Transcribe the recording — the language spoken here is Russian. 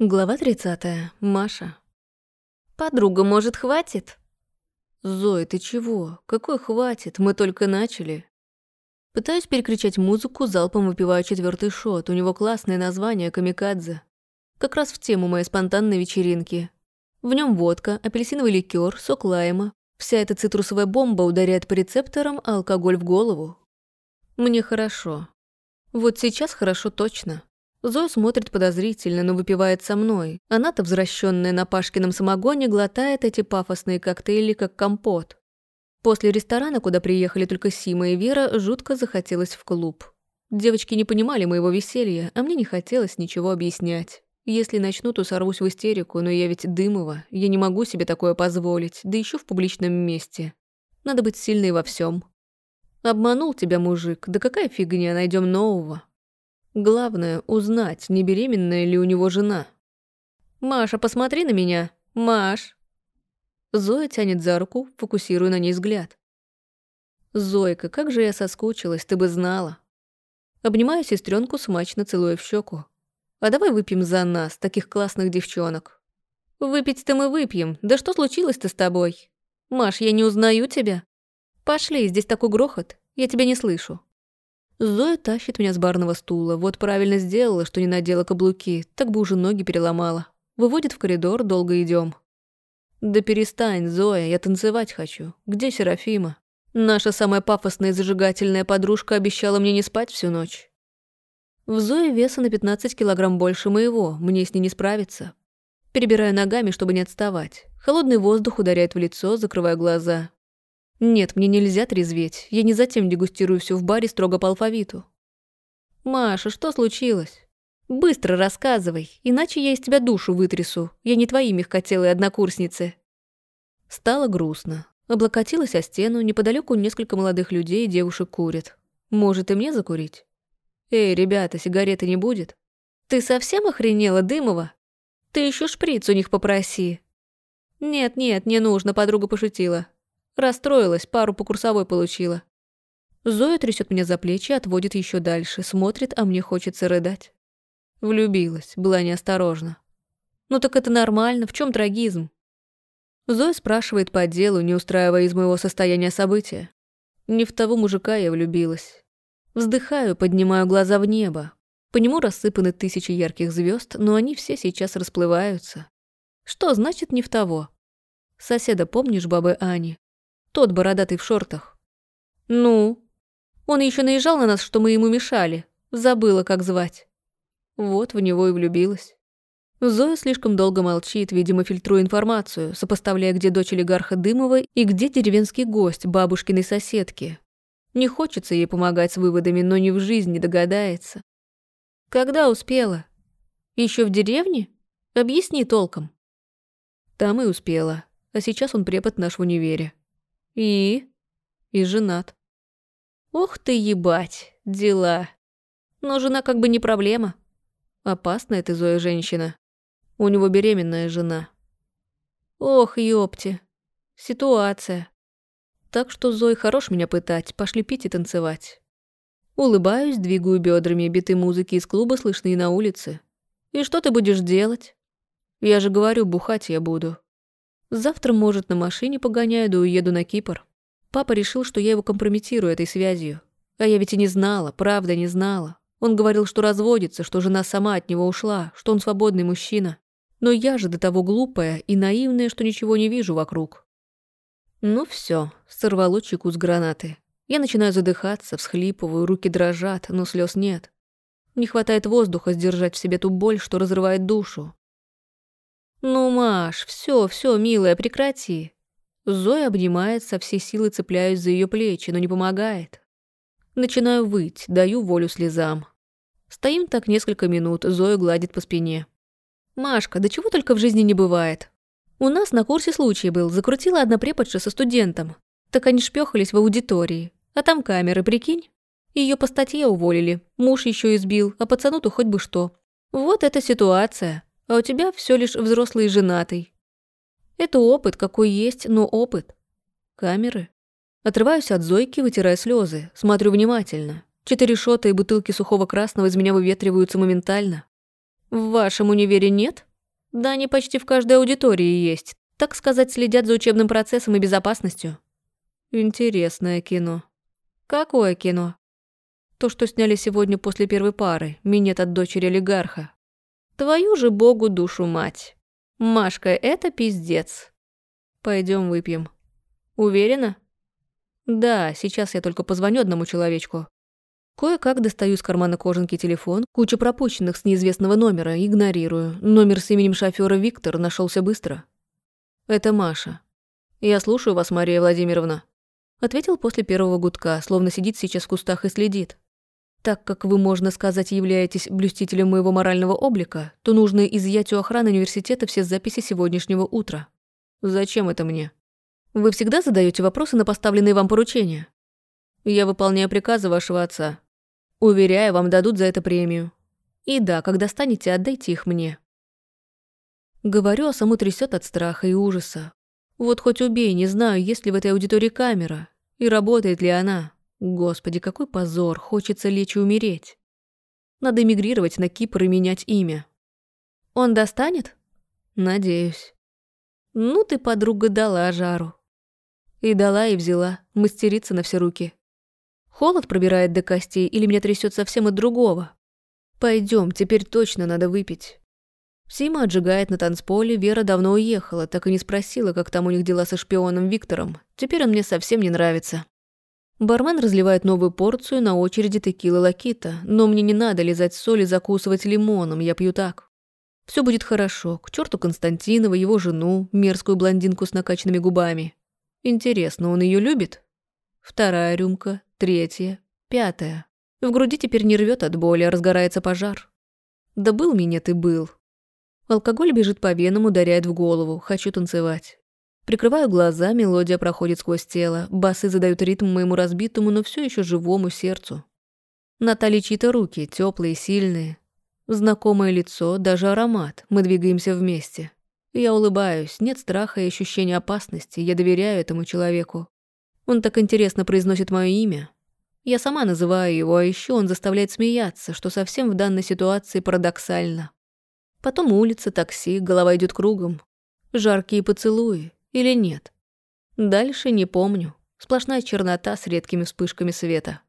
Глава 30. Маша. «Подруга, может, хватит?» «Зоя, ты чего? Какой хватит? Мы только начали». Пытаюсь перекричать музыку, залпом выпиваю четвертый шот. У него классное название «Камикадзе». Как раз в тему моей спонтанной вечеринки. В нем водка, апельсиновый ликер, сок лайма. Вся эта цитрусовая бомба ударяет по рецепторам, а алкоголь в голову. Мне хорошо. Вот сейчас хорошо точно. Зоя смотрит подозрительно, но выпивает со мной. Она-то, возвращенная на Пашкином самогоне, глотает эти пафосные коктейли, как компот. После ресторана, куда приехали только Сима и Вера, жутко захотелось в клуб. Девочки не понимали моего веселья, а мне не хотелось ничего объяснять. Если начну, то сорвусь в истерику, но я ведь Дымова, я не могу себе такое позволить, да еще в публичном месте. Надо быть сильной во всем. Обманул тебя мужик, да какая фигня, найдем нового. Главное — узнать, не беременная ли у него жена. «Маша, посмотри на меня! Маш!» Зоя тянет за руку, фокусируя на ней взгляд. «Зойка, как же я соскучилась, ты бы знала!» Обнимаю сестренку, смачно целуя в щеку. «А давай выпьем за нас, таких классных девчонок!» «Выпить-то мы выпьем, да что случилось-то с тобой? Маш, я не узнаю тебя!» «Пошли, здесь такой грохот, я тебя не слышу!» Зоя тащит меня с барного стула. Вот правильно сделала, что не надела каблуки, так бы уже ноги переломала. Выводит в коридор, долго идем. Да перестань, Зоя, я танцевать хочу. Где Серафима? Наша самая пафосная и зажигательная подружка обещала мне не спать всю ночь. В Зое веса на 15 килограмм больше моего, мне с ней не справиться. Перебираю ногами, чтобы не отставать. Холодный воздух ударяет в лицо, закрывая глаза. Нет, мне нельзя трезветь. Я не затем дегустирую все в баре строго по алфавиту. Маша, что случилось? Быстро рассказывай, иначе я из тебя душу вытрясу. Я не твои мягкотелые однокурсницы. Стало грустно. Облокотилась о стену, неподалеку несколько молодых людей и девушек курят. Может, и мне закурить? Эй, ребята, сигареты не будет? Ты совсем охренела, Дымова? Ты еще шприц у них попроси. Нет-нет, не нужно, подруга пошутила. Расстроилась, пару по курсовой получила. Зоя трясет меня за плечи, отводит еще дальше, смотрит, а мне хочется рыдать. Влюбилась, была неосторожна. Ну так это нормально, в чем трагизм? Зоя спрашивает по делу, не устраивая из моего состояния события. Не в того мужика я влюбилась. Вздыхаю, поднимаю глаза в небо. По нему рассыпаны тысячи ярких звезд, но они все сейчас расплываются. Что значит не в того? Соседа помнишь бабы Ани? Тот бородатый в шортах. Ну? Он еще наезжал на нас, что мы ему мешали. Забыла, как звать. Вот в него и влюбилась. Зоя слишком долго молчит, видимо, фильтруя информацию, сопоставляя, где дочь олигарха Дымова и где деревенский гость бабушкиной соседки. Не хочется ей помогать с выводами, но ни в жизни догадается. Когда успела? Еще в деревне? Объясни толком. Там и успела, а сейчас он препод наш в универе. И? И женат. Ох ты, ебать, дела. Но жена как бы не проблема. Опасная ты, Зоя, женщина. У него беременная жена. Ох, ёпти. Ситуация. Так что, Зой, хорош меня пытать, пошли пить и танцевать. Улыбаюсь, двигаю бедрами, биты музыки из клуба слышны и на улице. И что ты будешь делать? Я же говорю, бухать я буду. Завтра, может, на машине погоняю, да уеду на Кипр. Папа решил, что я его компрометирую этой связью. А я ведь и не знала, правда не знала. Он говорил, что разводится, что жена сама от него ушла, что он свободный мужчина. Но я же до того глупая и наивная, что ничего не вижу вокруг. Ну все, сорвало чеку с гранаты. Я начинаю задыхаться, всхлипываю, руки дрожат, но слез нет. Не хватает воздуха сдержать в себе ту боль, что разрывает душу. «Ну, Маш, все, все, милая, прекрати». Зоя обнимает, со всей силы цепляюсь за ее плечи, но не помогает. Начинаю выть, даю волю слезам. Стоим так несколько минут, Зоя гладит по спине. «Машка, да чего только в жизни не бывает. У нас на курсе случай был, закрутила одна преподша со студентом. Так они шпёхались в аудитории. А там камеры, прикинь? Ее по статье уволили, муж еще избил, а пацану-то хоть бы что. Вот эта ситуация а у тебя все лишь взрослый и женатый. Это опыт, какой есть, но опыт. Камеры. Отрываюсь от Зойки, вытирая слезы, смотрю внимательно. Четыре шота и бутылки сухого красного из меня выветриваются моментально. В вашем универе нет? Да они почти в каждой аудитории есть. Так сказать, следят за учебным процессом и безопасностью. Интересное кино. Какое кино? То, что сняли сегодня после первой пары. Минет от дочери олигарха. Твою же богу душу мать. Машка, это пиздец. Пойдем выпьем. Уверена? Да, сейчас я только позвоню одному человечку. Кое-как достаю из кармана кожанки телефон, куча пропущенных с неизвестного номера, игнорирую. Номер с именем шофера Виктор нашелся быстро. Это Маша. Я слушаю вас, Мария Владимировна. Ответил после первого гудка, словно сидит сейчас в кустах и следит. Так как вы, можно сказать, являетесь блюстителем моего морального облика, то нужно изъять у охраны университета все записи сегодняшнего утра. Зачем это мне? Вы всегда задаете вопросы на поставленные вам поручения? Я выполняю приказы вашего отца, Уверяю, вам дадут за это премию. И да, когда станете, отдайте их мне. Говорю, а саму трясет от страха и ужаса. Вот хоть убей, не знаю, есть ли в этой аудитории камера. И работает ли она. Господи, какой позор, хочется лечь и умереть. Надо эмигрировать на Кипр и менять имя. Он достанет? Надеюсь. Ну ты, подруга, дала жару. И дала, и взяла, мастерица на все руки. Холод пробирает до костей или меня трясет совсем от другого? Пойдем, теперь точно надо выпить. Сима отжигает на танцполе, Вера давно уехала, так и не спросила, как там у них дела со шпионом Виктором. Теперь он мне совсем не нравится. Бармен разливает новую порцию, на очереди текила лакита, но мне не надо лизать соль и закусывать лимоном, я пью так. Все будет хорошо, к черту Константинова, его жену, мерзкую блондинку с накачанными губами. Интересно, он ее любит? Вторая рюмка, третья, пятая. В груди теперь не рвет от боли, а разгорается пожар. Да был меня ты был. Алкоголь бежит по венам, ударяет в голову. Хочу танцевать. Прикрываю глаза, мелодия проходит сквозь тело. Басы задают ритм моему разбитому, но все еще живому сердцу. Натали чьи-то руки, теплые, сильные. Знакомое лицо, даже аромат. Мы двигаемся вместе. Я улыбаюсь, нет страха и ощущения опасности. Я доверяю этому человеку. Он так интересно произносит мое имя. Я сама называю его, а еще он заставляет смеяться, что совсем в данной ситуации парадоксально. Потом улица, такси, голова идет кругом. Жаркие поцелуи или нет? Дальше не помню. Сплошная чернота с редкими вспышками света.